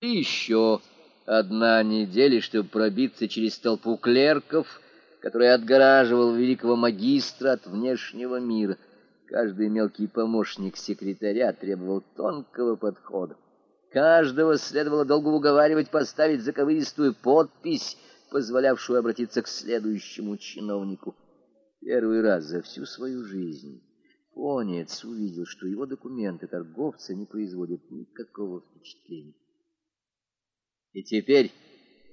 И еще одна неделя, чтобы пробиться через толпу клерков, который отгораживал великого магистра от внешнего мира. Каждый мелкий помощник секретаря требовал тонкого подхода. Каждого следовало долго уговаривать поставить заковыристую подпись, позволявшую обратиться к следующему чиновнику. Первый раз за всю свою жизнь Понец увидел, что его документы торговца не производят никакого впечатления. И теперь,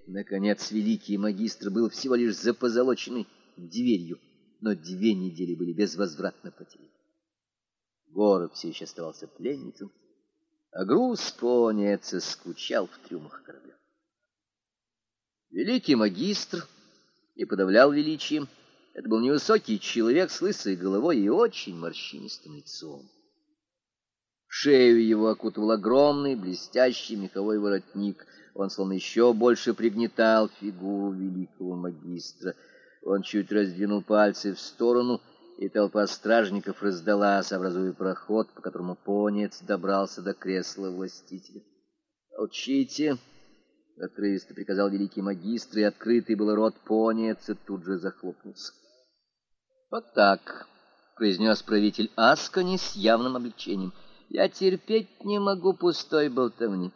наконец, великий магистр был всего лишь за позолоченной дверью, но две недели были безвозвратно потеряны. Город все еще оставался пленницей, а груз Понеца скучал в трюмах корабля. Великий магистр не подавлял величием, это был невысокий человек с лысой головой и очень морщинистым лицом. Шею его окутывал огромный блестящий меховой воротник. Он словно еще больше пригнетал фигуру великого магистра. Он чуть раздвинул пальцы в сторону, и толпа стражников раздалась, образуя проход, по которому понец добрался до кресла властителя. «Молчите!» — отрывисто приказал великий магистр, и открытый был рот понеца тут же захлопнулся. «Вот так», — произнес правитель Аскони с явным облегчением, — я терпеть не могу пустой болтовни.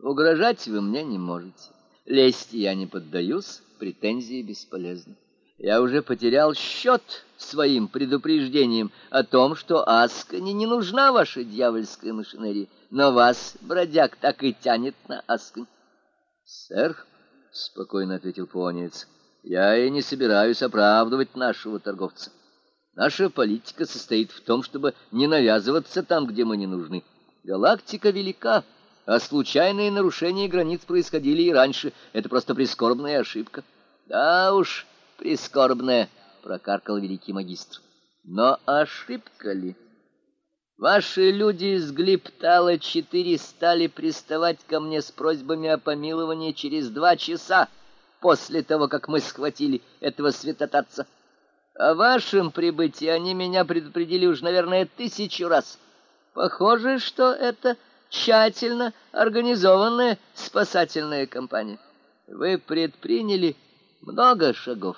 Угрожать вы мне не можете. Лезть я не поддаюсь, претензии бесполезны. Я уже потерял счет своим предупреждением о том, что Асконе не нужна ваша дьявольская машинерия, но вас, бродяг, так и тянет на Асконь. — Сэр, — спокойно ответил Понец, — я и не собираюсь оправдывать нашего торговца. Наша политика состоит в том, чтобы не навязываться там, где мы не нужны. Галактика велика, а случайные нарушения границ происходили и раньше. Это просто прискорбная ошибка. Да уж, прискорбная, прокаркал великий магистр. Но ошибка ли? Ваши люди из Глиптала-4 стали приставать ко мне с просьбами о помиловании через два часа после того, как мы схватили этого святотатца. О вашем прибытии они меня предупредили уж, наверное, тысячу раз. Похоже, что это тщательно организованная спасательная кампания. Вы предприняли много шагов.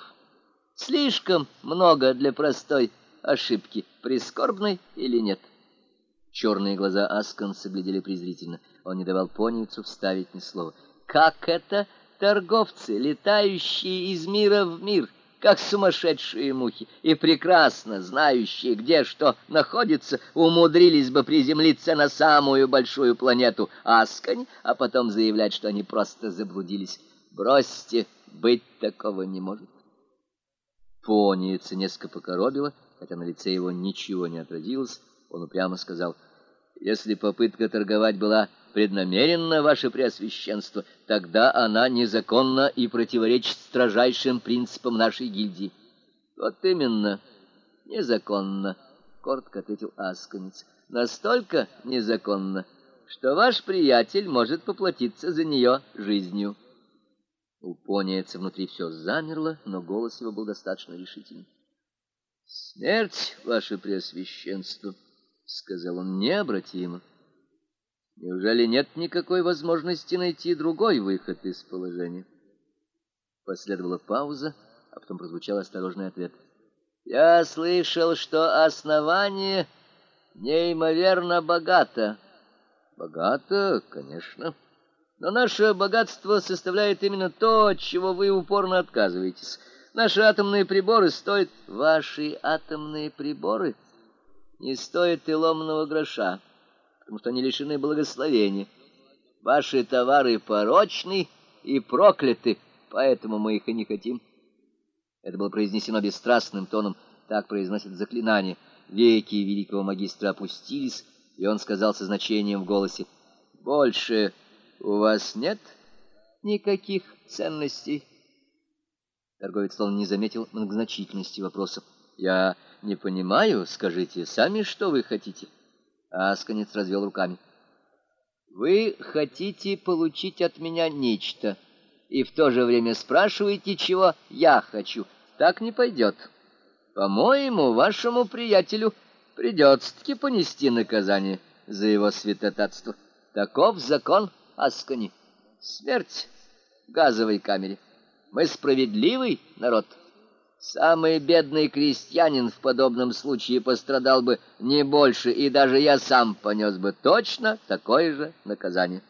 Слишком много для простой ошибки, прискорбной или нет. Черные глаза Асканса глядели презрительно. Он не давал поницу вставить ни слова. «Как это торговцы, летающие из мира в мир?» Как сумасшедшие мухи, и прекрасно знающие, где что находится, умудрились бы приземлиться на самую большую планету Аскань, а потом заявлять, что они просто заблудились. Бросьте, быть такого не может. Поница несколько покоробила, хотя на лице его ничего не отразилось. Он упрямо сказал, «Если попытка торговать была преднамеренно, ваше преосвященство, тогда она незаконна и противоречит строжайшим принципам нашей гильдии. Вот именно, незаконно, коротко ответил Асконец. Настолько незаконно, что ваш приятель может поплатиться за нее жизнью. У пониеца внутри все замерло, но голос его был достаточно решительный. «Смерть, ваше преосвященство!» — сказал он необратимо. Неужели нет никакой возможности найти другой выход из положения? Последовала пауза, а потом прозвучал осторожный ответ. Я слышал, что основание неимоверно богато. Богато, конечно. Но наше богатство составляет именно то, от чего вы упорно отказываетесь. Наши атомные приборы стоят... Ваши атомные приборы не стоят и ломаного гроша потому что они лишены благословения. Ваши товары порочны и прокляты, поэтому мы их и не хотим. Это было произнесено бесстрастным тоном, так произносят заклинания. Веки великого магистра опустились, и он сказал со значением в голосе, «Больше у вас нет никаких ценностей?» Торговец словно не заметил многозначительности вопроса. «Я не понимаю, скажите сами, что вы хотите?» Асконец развел руками. Вы хотите получить от меня нечто, и в то же время спрашиваете, чего я хочу. Так не пойдет. По-моему, вашему приятелю придется-таки понести наказание за его святотатство. Таков закон Аскони. Смерть в газовой камере. Мы справедливый народ. Самый бедный крестьянин в подобном случае пострадал бы не больше, и даже я сам понес бы точно такое же наказание.